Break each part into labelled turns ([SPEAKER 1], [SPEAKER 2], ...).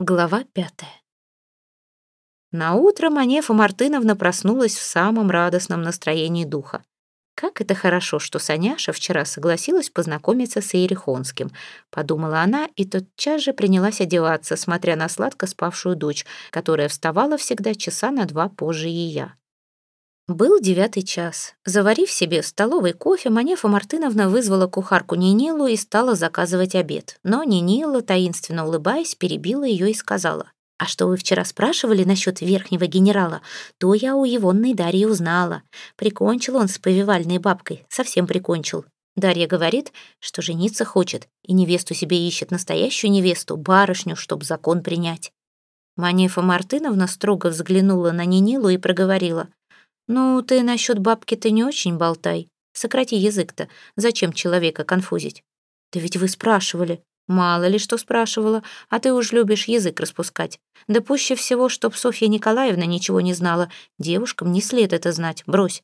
[SPEAKER 1] Глава пятая. Наутро Манефа Мартыновна проснулась в самом радостном настроении духа. «Как это хорошо, что Саняша вчера согласилась познакомиться с Иерихонским», — подумала она и тотчас же принялась одеваться, смотря на сладко спавшую дочь, которая вставала всегда часа на два позже ее. Был девятый час. Заварив себе в столовой кофе, Манефа Мартыновна вызвала кухарку Нинилу и стала заказывать обед. Но Нинила, таинственно улыбаясь, перебила ее и сказала, «А что вы вчера спрашивали насчет верхнего генерала? То я у Егонной Дарьи узнала. Прикончил он с повивальной бабкой, совсем прикончил. Дарья говорит, что жениться хочет, и невесту себе ищет, настоящую невесту, барышню, чтоб закон принять». Манефа Мартыновна строго взглянула на Нинилу и проговорила, «Ну, ты насчет бабки-то не очень болтай. Сократи язык-то. Зачем человека конфузить?» «Да ведь вы спрашивали». «Мало ли что спрашивала, а ты уж любишь язык распускать. Да пуще всего, чтоб Софья Николаевна ничего не знала. Девушкам не след это знать. Брось».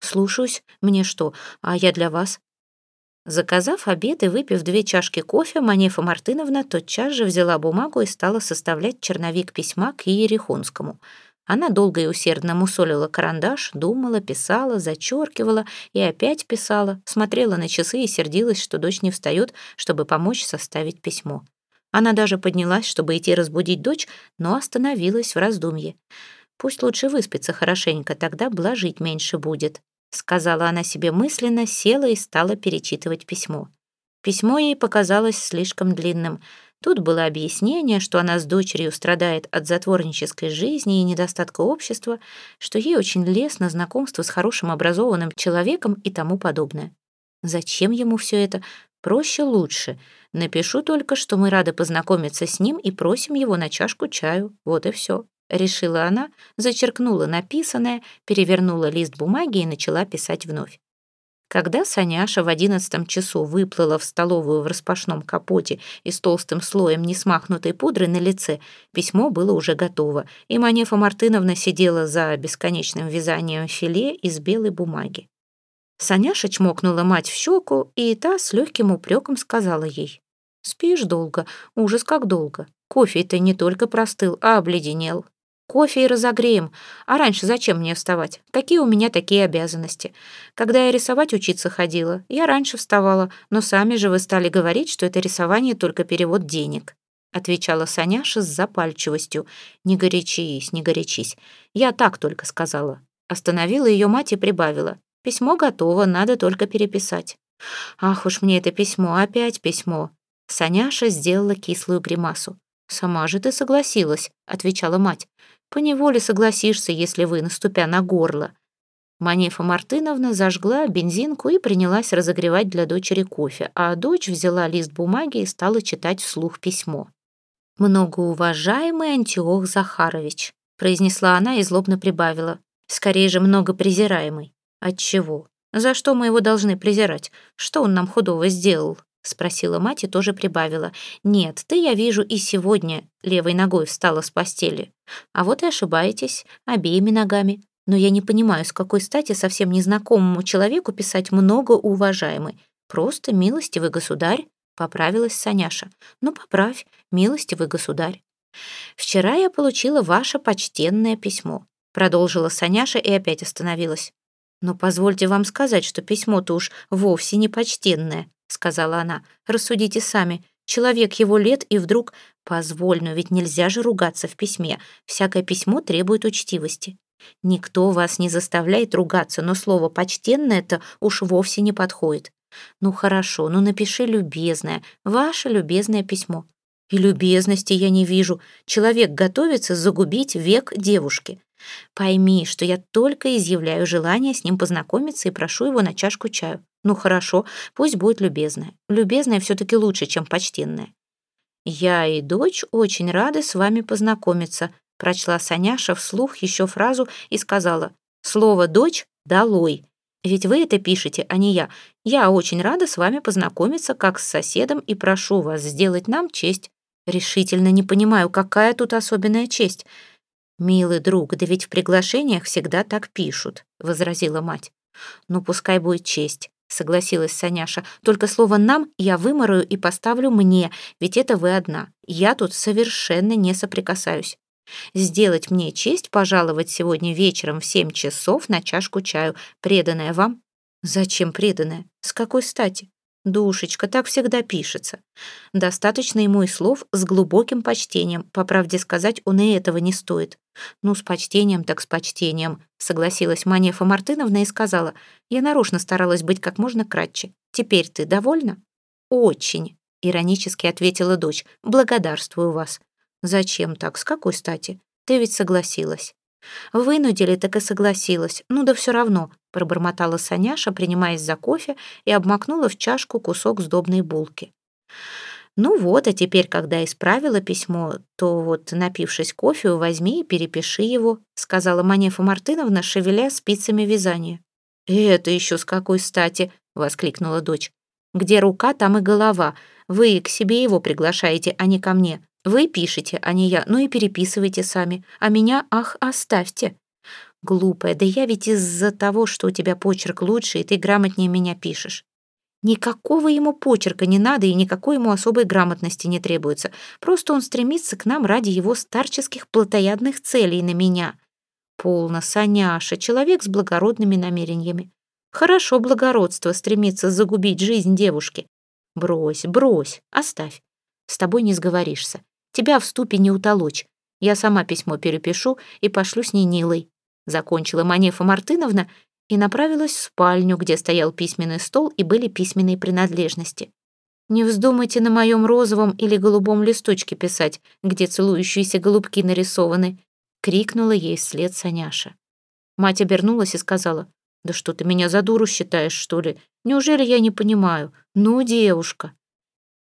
[SPEAKER 1] «Слушаюсь. Мне что? А я для вас?» Заказав обед и выпив две чашки кофе, Манефа Мартыновна тотчас же взяла бумагу и стала составлять черновик письма к Иерихонскому — она долго и усердно мусолила карандаш, думала, писала, зачеркивала и опять писала, смотрела на часы и сердилась, что дочь не встает, чтобы помочь составить письмо. Она даже поднялась, чтобы идти разбудить дочь, но остановилась в раздумье. «Пусть лучше выспится хорошенько, тогда блажить меньше будет», сказала она себе мысленно, села и стала перечитывать письмо. Письмо ей показалось слишком длинным — Тут было объяснение, что она с дочерью страдает от затворнической жизни и недостатка общества, что ей очень лестно знакомство с хорошим образованным человеком и тому подобное. Зачем ему все это? Проще лучше. Напишу только, что мы рады познакомиться с ним и просим его на чашку чаю. Вот и все. Решила она, зачеркнула написанное, перевернула лист бумаги и начала писать вновь. Когда Саняша в одиннадцатом часу выплыла в столовую в распашном капоте и с толстым слоем несмахнутой пудры на лице, письмо было уже готово, и Манефа Мартыновна сидела за бесконечным вязанием филе из белой бумаги. Саняша чмокнула мать в щеку, и та с легким упреком сказала ей. «Спишь долго, ужас как долго. Кофе-то не только простыл, а обледенел. Кофе и разогреем. А раньше зачем мне вставать? Какие у меня такие обязанности? Когда я рисовать учиться ходила, я раньше вставала, но сами же вы стали говорить, что это рисование только перевод денег. Отвечала Саняша с запальчивостью. «Не горячись, не горячись. Я так только сказала». Остановила ее мать и прибавила. «Письмо готово, надо только переписать». «Ах уж мне это письмо, опять письмо». Саняша сделала кислую гримасу. «Сама же ты согласилась», — отвечала мать. Поневоле согласишься, если вы, наступя на горло. Манефа Мартыновна зажгла бензинку и принялась разогревать для дочери кофе, а дочь взяла лист бумаги и стала читать вслух письмо. «Многоуважаемый Антиох Захарович», — произнесла она и злобно прибавила. «Скорее же многопрезираемый. Отчего? За что мы его должны презирать? Что он нам худого сделал?» — спросила мать и тоже прибавила. «Нет, ты, я вижу, и сегодня левой ногой встала с постели. А вот и ошибаетесь, обеими ногами. Но я не понимаю, с какой стати совсем незнакомому человеку писать много уважаемый. Просто милостивый государь», — поправилась Саняша. «Ну, поправь, милостивый государь». «Вчера я получила ваше почтенное письмо», — продолжила Саняша и опять остановилась. «Но позвольте вам сказать, что письмо-то уж вовсе не почтенное», сказала она. «Рассудите сами. Человек его лет и вдруг... Позволь, но ведь нельзя же ругаться в письме. Всякое письмо требует учтивости. Никто вас не заставляет ругаться, но слово «почтенное»-то уж вовсе не подходит. Ну хорошо, ну напиши любезное, ваше любезное письмо. И любезности я не вижу. Человек готовится загубить век девушки. Пойми, что я только изъявляю желание с ним познакомиться и прошу его на чашку чаю. Ну хорошо, пусть будет любезная. Любезная все-таки лучше, чем почтенная. «Я и дочь очень рады с вами познакомиться», прочла Саняша вслух еще фразу и сказала «Слово «дочь» долой». Ведь вы это пишете, а не я. Я очень рада с вами познакомиться как с соседом и прошу вас сделать нам честь. Решительно не понимаю, какая тут особенная честь. «Милый друг, да ведь в приглашениях всегда так пишут», — возразила мать. «Ну, пускай будет честь», согласилась Саняша. «Только слово «нам» я вымораю и поставлю «мне», ведь это вы одна. Я тут совершенно не соприкасаюсь. Сделать мне честь пожаловать сегодня вечером в семь часов на чашку чаю, преданная вам?» «Зачем преданная? С какой стати?» «Душечка, так всегда пишется. Достаточно ему и слов с глубоким почтением. По правде сказать, он и этого не стоит. Ну, с почтением так с почтением», — согласилась Манефа Мартыновна и сказала. «Я нарочно старалась быть как можно кратче. Теперь ты довольна?» «Очень», — иронически ответила дочь. «Благодарствую вас». «Зачем так? С какой стати? Ты ведь согласилась». «Вынудили, так и согласилась. Ну да все равно», — пробормотала Саняша, принимаясь за кофе, и обмакнула в чашку кусок сдобной булки. «Ну вот, а теперь, когда исправила письмо, то вот, напившись кофе, возьми и перепиши его», — сказала Манефа Мартыновна, шевеля спицами вязания. «Это еще с какой стати?» — воскликнула дочь. «Где рука, там и голова. Вы к себе его приглашаете, а не ко мне. Вы пишете, а не я, ну и переписывайте сами. А меня, ах, оставьте. Глупая, да я ведь из-за того, что у тебя почерк лучше, и ты грамотнее меня пишешь. Никакого ему почерка не надо, и никакой ему особой грамотности не требуется. Просто он стремится к нам ради его старческих плотоядных целей на меня. Полно, Саняша, человек с благородными намерениями. Хорошо благородство стремится загубить жизнь девушки. Брось, брось, оставь. С тобой не сговоришься. Тебя в ступе не утолочь. Я сама письмо перепишу и пошлю с ней Нилой». Закончила Манефа Мартыновна и направилась в спальню, где стоял письменный стол и были письменные принадлежности. «Не вздумайте на моем розовом или голубом листочке писать, где целующиеся голубки нарисованы», — крикнула ей вслед Саняша. Мать обернулась и сказала, «Да что ты меня за дуру считаешь, что ли? Неужели я не понимаю? Ну, девушка!»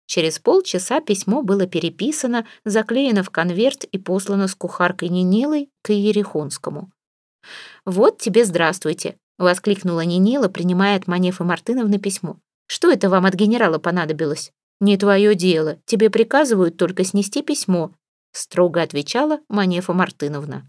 [SPEAKER 1] Через полчаса письмо было переписано, заклеено в конверт и послано с кухаркой Нинилой к Ерехонскому. «Вот тебе здравствуйте», — воскликнула Нинила, принимая от Манефы Мартыновны письмо. «Что это вам от генерала понадобилось?» «Не твое дело. Тебе приказывают только снести письмо», — строго отвечала Манефа Мартыновна.